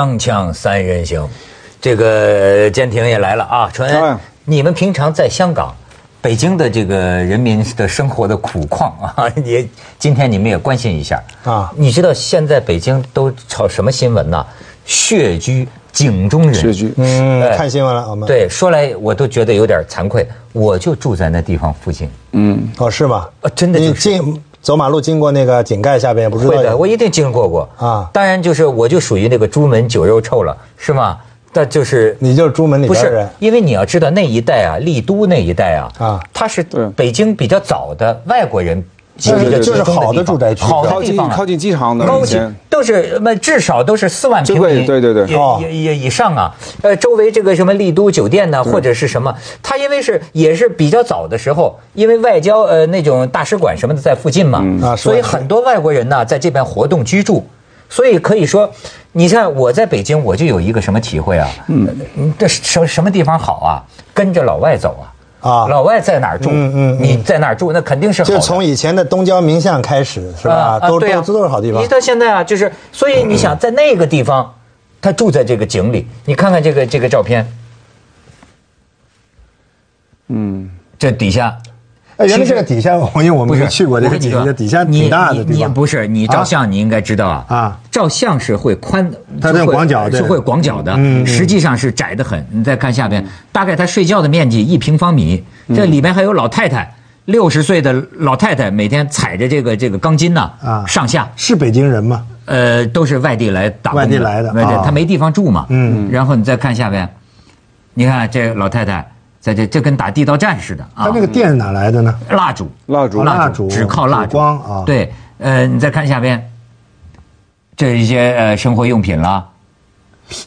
张锵三人行，这个坚挺也来了啊！纯恩，你们平常在香港、北京的这个人民的生活的苦况啊，也今天你们也关心一下啊。你知道现在北京都炒什么新闻呢？血居井中人。血居，嗯，看新闻了，我们对说来我都觉得有点惭愧，我就住在那地方附近。嗯，哦，是吗？啊，真的你进走马路经过那个井盖下边，不知道？会的，我一定经过过啊。当然，就是我就属于那个朱门酒肉臭了，是吗？但就是你就是朱门里边人，因为你要知道那一带啊，丽都那一带啊，啊，它是北京比较早的外国人。就是好的住宅区，好的地方，靠近机场的，高级都是那至少都是四万平米，对对对，也也以上啊。呃，周围这个什么丽都酒店呢，或者是什么，它因为是也是比较早的时候，因为外交呃那种大使馆什么的在附近嘛，啊，所以很多外国人呢在这边活动居住，所以可以说，你看我在北京，我就有一个什么体会啊，嗯，这什什么地方好啊，跟着老外走啊。啊，老外在哪儿住？嗯嗯，你在哪儿住？那肯定是就从以前的东郊民巷开始，是吧？都都都是好地方。你到现在啊，就是所以你想在那个地方，他住在这个井里，你看看这个这个照片，嗯，这底下。原来这个底下，因为我们没去过这个井，底下挺大的地方。不是你照相，你应该知道啊。啊，照相是会宽，它是广角，是会广角的。嗯，实际上是窄的很。你再看下边，大概他睡觉的面积一平方米。这里边还有老太太，六十岁的老太太，每天踩着这个这个钢筋呢，啊，上下。是北京人吗？呃，都是外地来打工的。外地来的，他没地方住嘛。嗯。然后你再看下边，你看这老太太。在这，这跟打地道战似的啊！它那个电哪来的呢？蜡烛，蜡烛，蜡烛，只靠蜡烛光啊！对，呃，你再看下边，这一些呃生活用品了。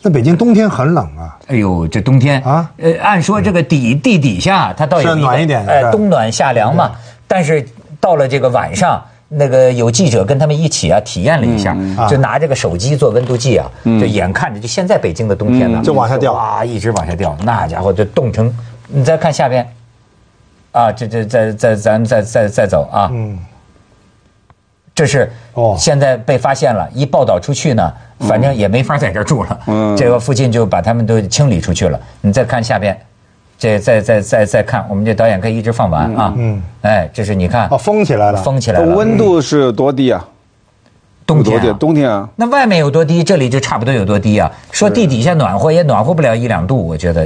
那北京冬天很冷啊！哎呦，这冬天啊，呃，按说这个底地底下它倒也暖一点，哎，冬暖夏凉嘛。但是到了这个晚上，那个有记者跟他们一起啊体验了一下，就拿这个手机做温度计啊，就眼看着就现在北京的冬天呢，就往下掉啊，一直往下掉，那家伙就冻成。你再看下边，啊，这这再再咱们再再再走啊，嗯，这是哦，现在被发现了，一报道出去呢，反正也没法在这住了，嗯，这个附近就把他们都清理出去了。你再看下边，这再再再再看，我们这导演可以一直放完啊，嗯，哎，这是你看，哦，封起来了，封起来了，温度是多低啊？冬天，冬天啊，那外面有多低，这里就差不多有多低啊。说地底下暖和也暖和不了一两度，我觉得。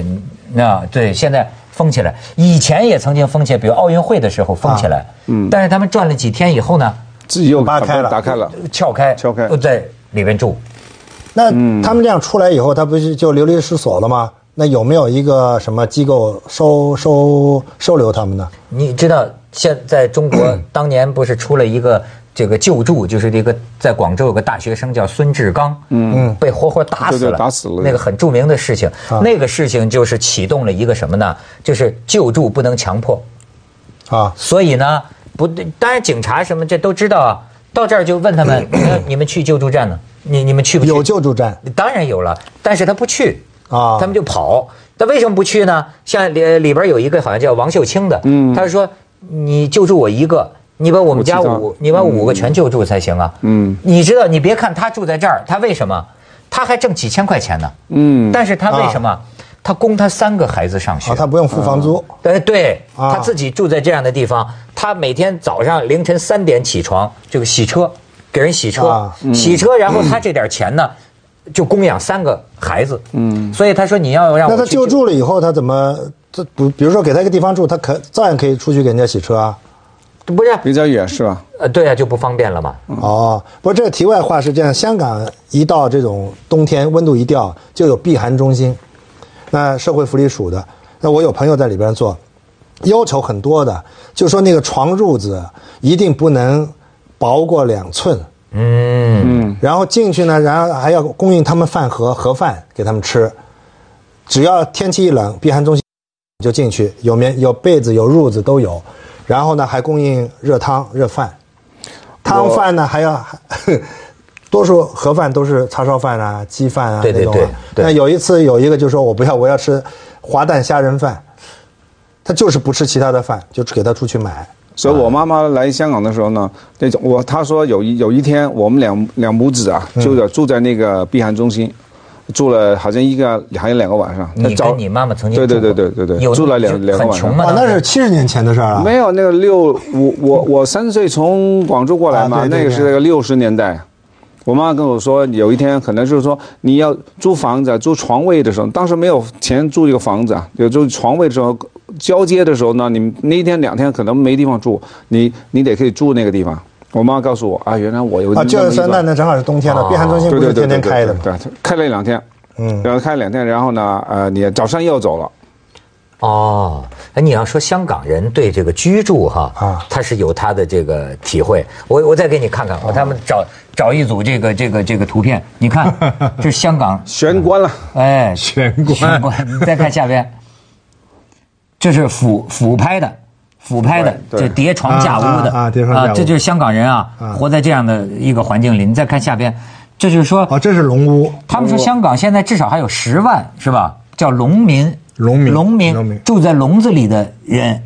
啊，对，现在封起来，以前也曾经封起来，比如奥运会的时候封起来，嗯，但是他们转了几天以后呢，自己又扒开了，打开了，撬开，撬开，都在里面住。那他们这样出来以后，他不是就流离失所了吗？那有没有一个什么机构收收收留他们呢？你知道，现在中国 当年不是出了一个。这个救助就是这个，在广州有个大学生叫孙志刚，嗯，被活活打死了，打死了。那个很著名的事情，那个事情就是启动了一个什么呢？就是救助不能强迫，啊，所以呢，不，当然警察什么这都知道啊。到这儿就问他们，你们去救助站呢？你你们去不去？有救助站，当然有了，但是他不去啊，他们就跑。他为什么不去呢？像里里边有一个好像叫王秀清的，嗯，他说你救助我一个。你把我们家五，你把五个全救助才行啊！嗯，你知道，你别看他住在这儿，他为什么？他还挣几千块钱呢。嗯，但是他为什么？他供他三个孩子上学。他不用付房租。哎，对，他自己住在这样的地方，他每天早上凌晨三点起床这个洗车，给人洗车，洗车，然后他这点钱呢，就供养三个孩子。嗯，所以他说你要让那他救助了以后，他怎么这不？比如说给他一个地方住，他可照样可以出去给人家洗车啊。不是比较远是吧？呃，对啊，就不方便了嘛。哦，不是这个题外话是这样，香港一到这种冬天，温度一掉，就有避寒中心，那社会福利署的，那我有朋友在里边做，要求很多的，就说那个床褥子一定不能薄过两寸，嗯，然后进去呢，然后还要供应他们饭盒盒饭给他们吃，只要天气一冷，避寒中心就进去，有棉有被子有褥子都有。然后呢，还供应热汤、热饭，汤饭呢还要，多数盒饭都是叉烧饭啊、鸡饭啊那种。那有一次有一个就说我不要，我要吃滑蛋虾仁饭，他就是不吃其他的饭，就给他出去买。所以我妈妈来香港的时候呢，那种我她说有一有一天我们两两母子啊，就住在那个避寒中心，住了好像一个还有两个晚上。你跟你妈妈曾经对对对对对对，住了两两个晚上。哇，那是七十年前的事儿啊！没有那个六，我我我三岁从广州过来嘛，那个是那个六十年代。我妈妈跟我说，有一天可能就是说你要租房子、租床位的时候，当时没有钱租一个房子啊，有租床位的时候，交接的时候呢，你那一天两天可能没地方住，你你得可以住那个地方。我妈告诉我啊，原来我有啊，就是那那正好是冬天了，避寒中心不是天天开的对，开了两天，嗯，然后开了两天，然后呢，呃，你早上又走了。哦，哎，你要说香港人对这个居住哈，啊，他是有他的这个体会。我我再给你看看，我他们找找一组这个这个这个图片，你看，这是香港。玄关了，哎，玄关，玄关，你再看下边，这是俯俯拍的，俯拍的，这叠床架屋的啊，叠床架屋，这就是香港人啊，活在这样的一个环境里。你再看下边，这就是说，哦，这是龙屋。他们说香港现在至少还有十万，是吧？叫农民。农民，农民住在笼子里的人，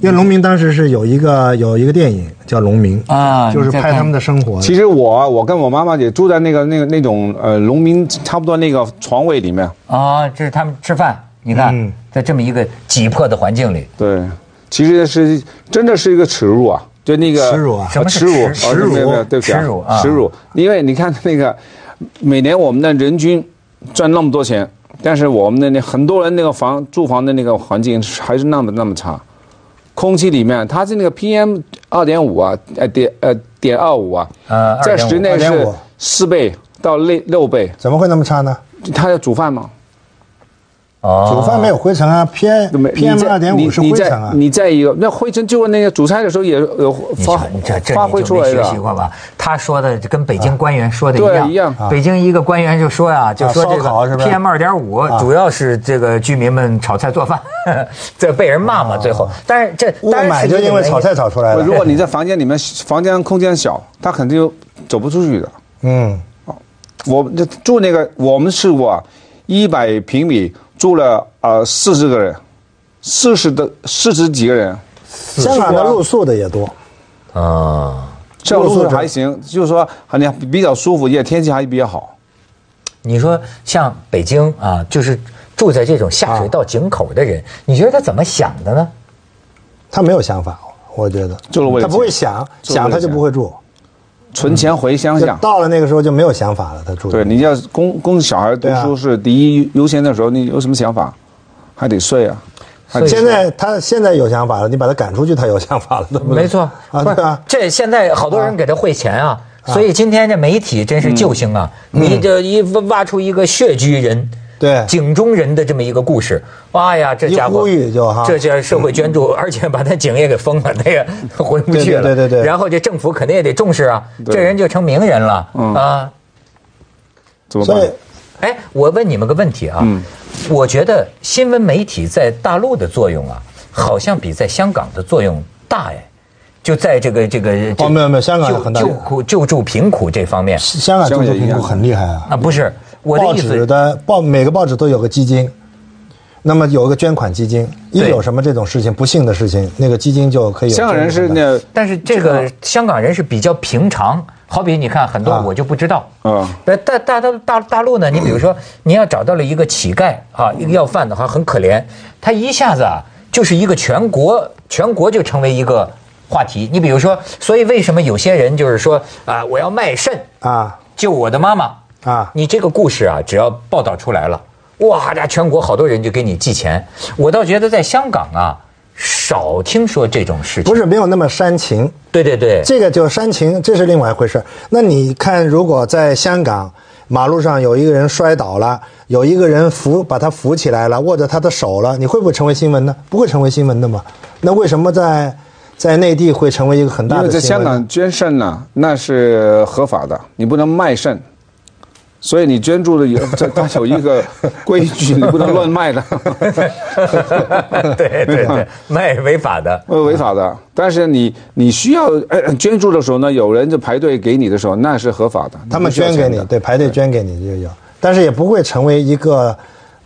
因为农民当时是有一个有一个电影叫《农民》啊，就是拍他们的生活。其实我我跟我妈妈也住在那个那个那种呃农民差不多那个床位里面啊，这是他们吃饭。你看，在这么一个挤迫的环境里，对，其实是真的是一个耻辱啊，就那个耻辱啊，耻辱？耻辱？对不起，耻辱啊，耻辱！因为你看那个每年我们的人均赚那么多钱。但是我们的那很多人那个房住房的那个环境还是那么那么差，空气里面它是那个 PM 二点五啊，呃点呃点二五啊，在室内是四倍到六六倍，怎么会那么差呢？他要煮饭吗？煮饭没有灰尘啊，PM PM 二点五是灰尘啊。你再一个，那灰尘就问那个煮菜的时候也有发发挥出来的。学习过吧？他说的跟北京官员说的一样。一样。北京一个官员就说呀，就说这个 PM 二点五主要是这个居民们炒菜做饭，这被人骂嘛。最后，但是这雾霾就因为炒菜炒出来的。如果你在房间里面，房间空间小，他肯定走不出去的。嗯。我就住那个，我们试过一百平米。住了啊四十个人，四十的四十几个人，香港的露宿的也多，啊，这露宿还行，就是说好像比较舒服，也天气还比较好。你说像北京啊，就是住在这种下水道井口的人，你觉得他怎么想的呢？他没有想法，我觉得，就是他不会想，想他就不会住。存钱回乡下，到了那个时候就没有想法了。他住对，你要供供小孩读书是第一优先的时候，你有什么想法？还得睡啊。现在他现在有想法了，你把他赶出去，他有想法了，对不对没错啊，对啊。这现在好多人给他汇钱啊，所以今天这媒体真是救星啊！你这一挖出一个血居人。对井中人的这么一个故事，哇呀，这家伙这叫社会捐助，而且把他井也给封了，那个 回不去了。对对对。然后这政府肯定也得重视啊，这人就成名人了啊。怎么办？哎，我问你们个问题啊，我觉得新闻媒体在大陆的作用啊，好像比在香港的作用大哎，就在这个这个哦，没有没有，香港很大救救助贫苦这方面，香港救助贫苦很厉害啊。啊，不是。报纸的报每个报纸都有个基金，那么有个捐款基金，一有什么这种事情不幸的事情，那个基金就可以。香港人是那，但是这个香港人是比较平常，好比你看很多我就不知道啊。大大大大大陆呢，你比如说你要找到了一个乞丐啊，一个要饭的哈，很可怜，他一下子啊就是一个全国全国就成为一个话题。你比如说，所以为什么有些人就是说啊，我要卖肾啊，救我的妈妈。啊，你这个故事啊，只要报道出来了，哇，那全国好多人就给你寄钱。我倒觉得在香港啊，少听说这种事情。不是没有那么煽情。对对对，这个就煽情，这是另外一回事。那你看，如果在香港马路上有一个人摔倒了，有一个人扶把他扶起来了，握着他的手了，你会不会成为新闻呢？不会成为新闻的嘛？那为什么在在内地会成为一个很大的？因为在香港捐肾呢，那是合法的，你不能卖肾。所以你捐助的有这，它有一个规矩，你不能乱卖的。对对对，卖违法的，违法的。但是你你需要捐助的时候呢，有人就排队给你的时候，那是合法的。他们捐给你，对，排队捐给你就有，但是也不会成为一个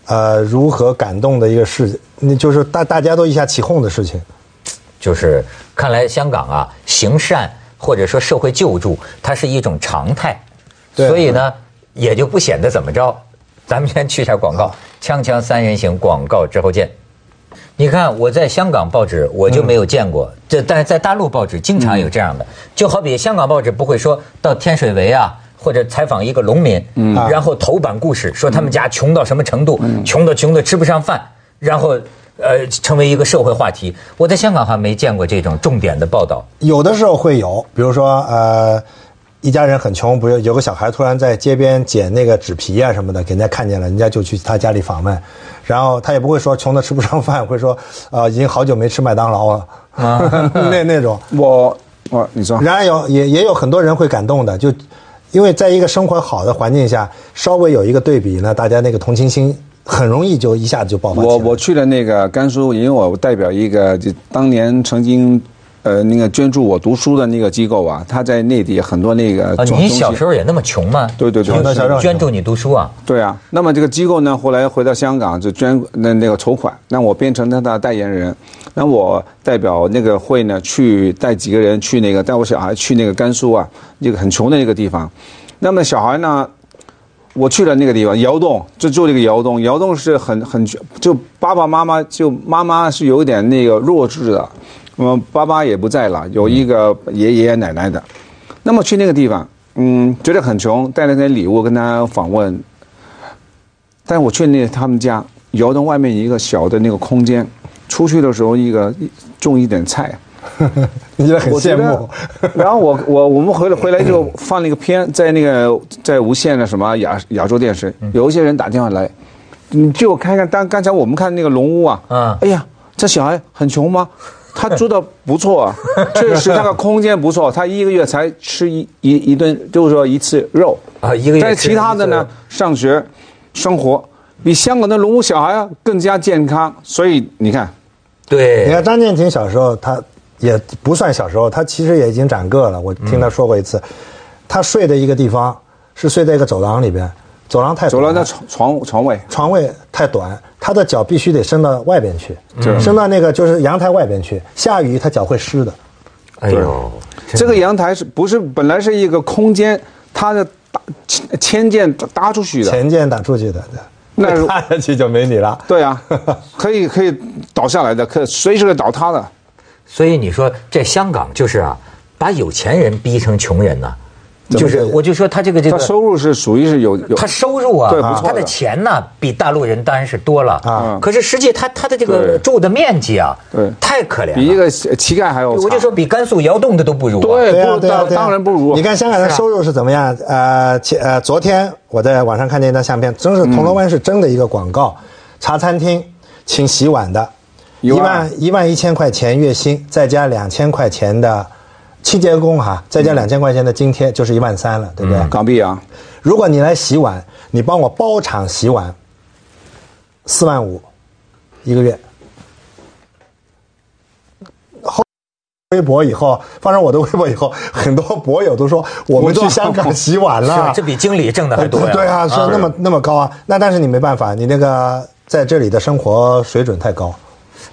呃如何感动的一个事，那就是大大家都一下起哄的事情。就是看来香港啊，行善或者说社会救助，它是一种常态。所以呢。也就不显得怎么着，咱们先去下广告，锵锵三人行广告之后见。你看我在香港报纸我就没有见过这，但是在大陆报纸经常有这样的，就好比香港报纸不会说到天水围啊，或者采访一个农民，然后头版故事说他们家穷到什么程度，穷的穷的吃不上饭，然后呃成为一个社会话题。我在香港还没见过这种重点的报道。有的时候会有，比如说呃。一家人很穷，不是有个小孩突然在街边捡那个纸皮啊什么的，给人家看见了，人家就去他家里访问，然后他也不会说穷的吃不上饭，会说啊已经好久没吃麦当劳了啊那那种。我我你说，然而有也也有很多人会感动的，就因为在一个生活好的环境下，稍微有一个对比呢，大家那个同情心很容易就一下子就爆发。我我去了那个甘肃，因为我代表一个就当年曾经。呃，那个捐助我读书的那个机构啊，他在内地很多那个。啊，你小时候也那么穷吗？对对对，捐助你读书啊？对啊，那么这个机构呢，后来回到香港就捐那那个筹款，那我变成他的代言人，那我代表那个会呢，去带几个人去那个带我小孩去那个甘肃啊，一个很穷的一个地方，那么小孩呢，我去了那个地方，窑洞就住这个窑洞，窑洞是很很就爸爸妈妈就妈妈是有点那个弱智的。那么爸爸也不在了，有一个爷爷爷奶奶的。那么去那个地方，嗯，觉得很穷，带了点礼物跟他访问。但我去那他们家，窑洞外面一个小的那个空间，出去的时候一个种一点菜，你也很羡慕。然后我我我们回来回来就放了一个片，在那个在无线的什么亚亚洲电视，有一些人打电话来，你就看看当刚才我们看那个龙屋啊，嗯，哎呀，这小孩很穷吗？他住的不错，确实那个空间不错。他一个月才吃一一一顿，就是说一次肉啊，一个月。但是其他的呢，上学、生活比香港的龙屋小孩啊更加健康。所以你看，对，你看张建廷小时候，他也不算小时候，他其实也已经长个了。我听他说过一次，他睡的一个地方是睡在一个走廊里边。走廊太走廊的床床床位床位太短，他的脚必须得伸到外边去，伸到那个就是阳台外边去。下雨他脚会湿的。哎呦，这个阳台是不是本来是一个空间？他的搭迁建搭出去的，迁建搭出去的，那塌下 去就没你了。对啊，可以可以倒下来的，可随时倒塌的。所以你说这香港就是啊，把有钱人逼成穷人呢。就是，我就说他这个这个，他收入是属于是有有，他收入啊，对，他的钱呢比大陆人当然是多了啊。可是实际他他的这个住的面积啊，对，太可怜，比一个乞丐还要。我就说比甘肃窑洞的都不如。对，不当当然不如。你看香港的收入是怎么样？呃，前呃昨天我在网上看见一张相片，真是铜锣湾是真的一个广告，茶餐厅请洗碗的，一万一万一千块钱月薪，再加两千块钱的。清洁工哈，再加两千块钱的津贴，就是一万三了，对不对？港币啊！如果你来洗碗，你帮我包场洗碗，四万五一个月。后微博以后，发上我的微博以后，很多博友都说我们去香港洗碗了，这比经理挣的还多呀！对啊，说那么那么高啊！那但是你没办法，你那个在这里的生活水准太高。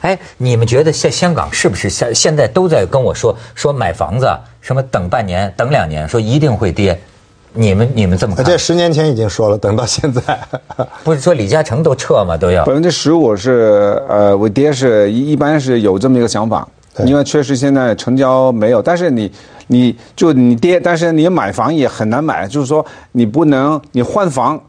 哎，你们觉得在香港是不是现现在都在跟我说说买房子什么等半年等两年，说一定会跌？你们你们这么看？这十年前已经说了，等到现在，不是说李嘉诚都撤吗？都要百分之十五是呃，我爹是一一般是有这么一个想法，因为确实现在成交没有，但是你你就你跌，但是你买房也很难买，就是说你不能你换房。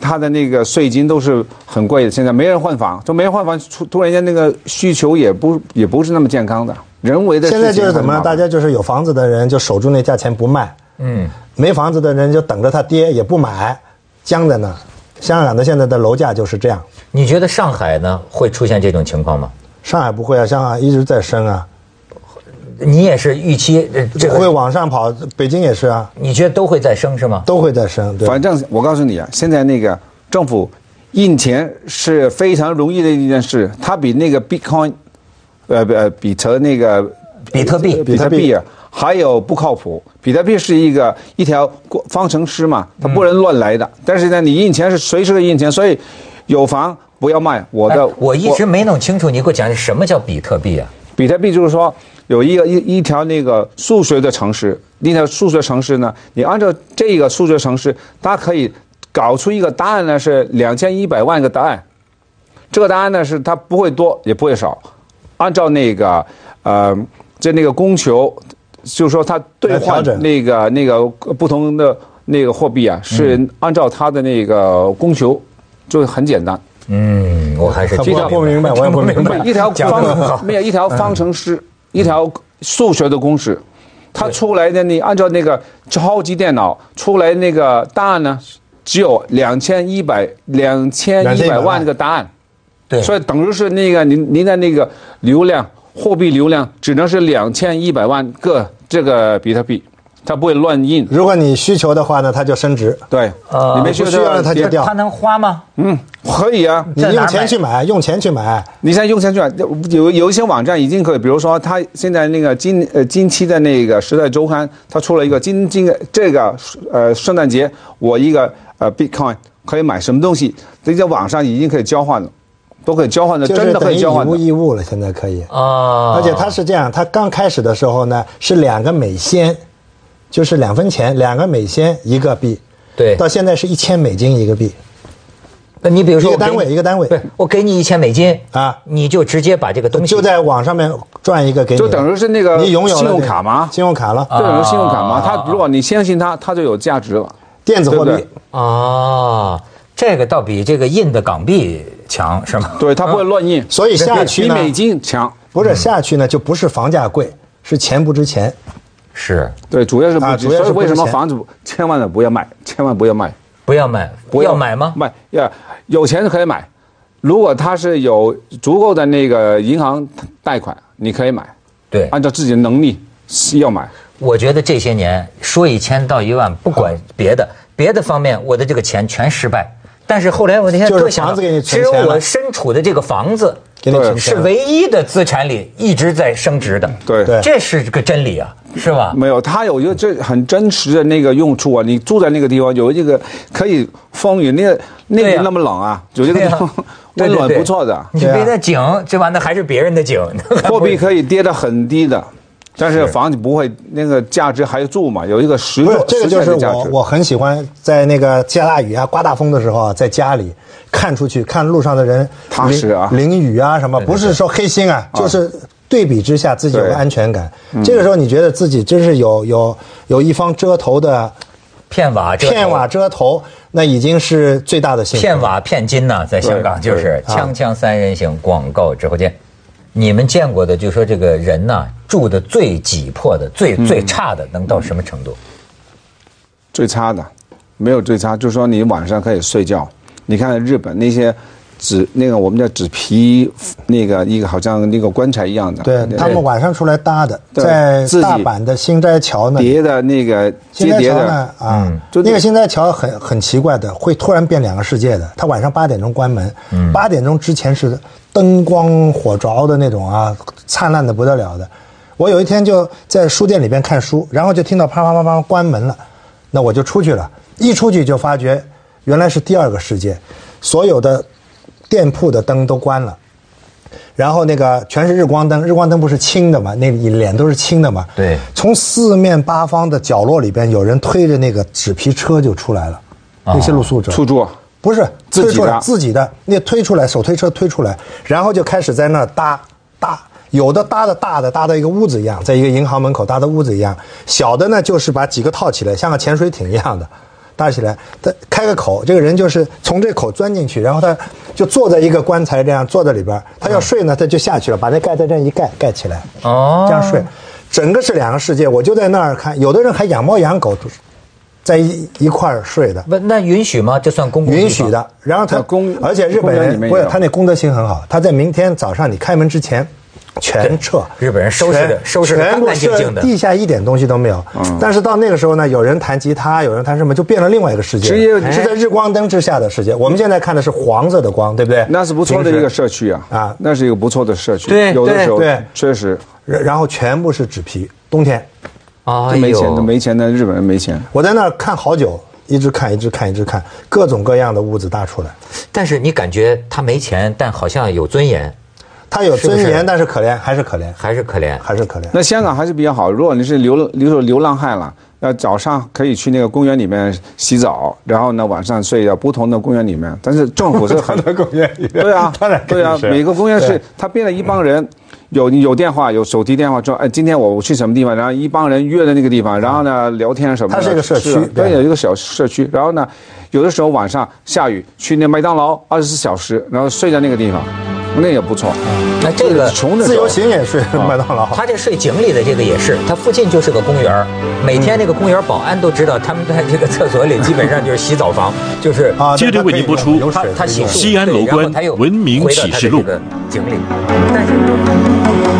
他的那个税金都是很贵的，现在没人换房，就没人换房，突突然间那个需求也不也不是那么健康的，人为的。现在就是怎么？大家就是有房子的人就守住那价钱不卖，嗯，没房子的人就等着它跌也不买，僵在那。香港的现在的楼价就是这样。你觉得上海呢会出现这种情况吗？上海不会啊，上海一直在升啊。你也是预期这会往上跑，北京也是啊。你觉得都会再升是吗？都会再升。对。反正我告诉你啊，现在那个政府印钱是非常容易的一件事，它比那个 Bitcoin，呃呃，比特那个比特币，比特币啊，还有不靠谱。比特币是一个一条方程式嘛，它不能乱来的。但是呢，你印钱是随时印钱，所以有房不要卖。我的我一直没弄清楚，你给我讲什么叫比特币啊？比特币就是说。有一个一一条那个数学的城市，那条数学城市呢，你按照这个数学城市，它可以搞出一个答案呢是两千一百万个答案，这个答案呢是它不会多也不会少，按照那个呃，就那个供求，就是说它兑换那个那个不同的那个货币啊，是按照它的那个供求，就很简单。嗯，我还是这条不明白，我也不明白。一条方没有一条方程式，一条数学的公式，它出来的你按照那个超级电脑出来那个答案呢，只有两千一百两千一百万个答案。对，所以等于是那个您您的那个流量货币流量只能是两千一百万个这个比特币。它不会乱印。如果你需求的话呢，它就升值。对，呃，你没需要了，它就掉。它能花吗？嗯，可以啊。你用钱去买，用钱去买。你现在用钱去买，有有一些网站已经可以，比如说，它现在那个今呃近期的那个《时代周刊》，它出了一个今今这个呃圣诞节，我一个呃 Bitcoin 可以买什么东西？这在网上已经可以交换了，都可以交换的，真的可以交换。以物易物了，现在可以啊。而且它是这样，它刚开始的时候呢是两个美仙。就是两分钱，两个美仙一个币，对，到现在是一千美金一个币。那你比如说一个单位一个单位，对，我给你一千美金啊，你就直接把这个东西就在网上面赚一个给你，就等于是那个你拥有信用卡吗？信用卡了，就等于信用卡吗？它如果你相信它，它就有价值了。电子货币啊，这个倒比这个印的港币强是吗？对，它不会乱印，所以下去比美金强。不是下去呢，就不是房价贵，是钱不值钱。是。对，主要是不，主要是为什么房子千万的不要卖，千万不要卖，不要卖，不要。买吗？卖要有钱可以买，如果他是有足够的那个银行贷款，你可以买，对，按照自己的能力是要买。我觉得这些年说一千到一万，不管别的别的方面，我的这个钱全失败。但是后来我那天多想，其实我身处的这个房子。是唯一的资产里一直在升值的，对，这是个真理啊，是吧？没有，它有一个这很真实的那个用处啊。你住在那个地方，有一个可以风雨，那个那边那么冷啊，有一个地方 温暖不错的。你别的井，这玩意儿还是别人的井。货币可以跌得很低的。但是房子不会那个价值还住嘛？有一个实不是这个就是我我很喜欢在那个下大雨啊、刮大风的时候啊，在家里看出去看路上的人踏实啊，淋雨啊什么，不是说黑心啊，就是对比之下自己有安全感。这个时候你觉得自己真是有有有一方遮头的片瓦片瓦遮头，那已经是最大的幸福。片瓦片金呢，在香港就是锵锵三人行广告直播间。你们见过的，就说这个人呢，住的最挤迫的、最最差的，能到什么程度？最差的，没有最差，就是说你晚上可以睡觉。你看日本那些纸，那个我们叫纸皮，那个一个好像那个棺材一样的。对他们晚上出来搭的，在大阪的新斋桥呢叠的那个新斋桥呢啊，那个新斋桥很很奇怪的，会突然变两个世界的。他晚上八点钟关门，八点钟之前是。灯光火着的那种啊，灿烂的不得了的。我有一天就在书店里边看书，然后就听到啪啪啪啪关门了，那我就出去了。一出去就发觉原来是第二个世界，所有的店铺的灯都关了，然后那个全是日光灯，日光灯不是青的嘛，那脸都是青的嘛。对。从四面八方的角落里边，有人推着那个纸皮车就出来了，那些露宿者。出租。不是推出来自己的，那推出来手推车推出来，然后就开始在那搭搭，有的搭的大的搭到一个屋子一样，在一个银行门口搭的屋子一样，小的呢就是把几个套起来，像个潜水艇一样的搭起来，他开个口，这个人就是从这口钻进去，然后他就坐在一个棺材这样坐在里边，他要睡呢他就下去了，把那盖在这一盖盖起来，哦，这样睡，整个是两个世界，我就在那儿看，有的人还养猫养狗。在一一块儿睡的，不那允许吗？这算公共允许的。然后他公，而且日本人不是他那公德心很好，他在明天早上你开门之前全撤。日本人收拾的收拾干干净净的，地下一点东西都没有。但是到那个时候呢，有人弹吉他，有人弹什么，就变了另外一个世界。是在日光灯之下的世界。我们现在看的是黄色的光，对不对？那是不错的一个社区啊啊，那是一个不错的社区。对，有的时候对，确实。然后全部是纸皮，冬天。啊，没钱的没钱的日本人没钱。我在那儿看好久，一直看，一直看，一直看，各种各样的屋子搭出来。但是你感觉他没钱，但好像有尊严。他有尊严，但是可怜，还是可怜，还是可怜，还是可怜。那香港还是比较好。如果你是流流流浪汉了，那早上可以去那个公园里面洗澡，然后呢晚上睡在不同的公园里面。但是政府是很 多公园里面，对啊，当然对啊，每个公园是他编了一帮人。有有电话，有手提电话，说哎，今天我去什么地方？然后一帮人约在那个地方，然后呢聊天什么的。它是一个社区，对，有一个小社区。然后呢，有的时候晚上下雨，去那麦当劳二十四小时，然后睡在那个地方，那也不错。那这个自由行也睡麦当劳。他这睡井里的这个也是，他附近就是个公园每天那个公园保安都知道，他们在这个厕所里基本上就是洗澡房，就是啊。接着为您播出他他洗西安楼观文明启示录。井里，但是。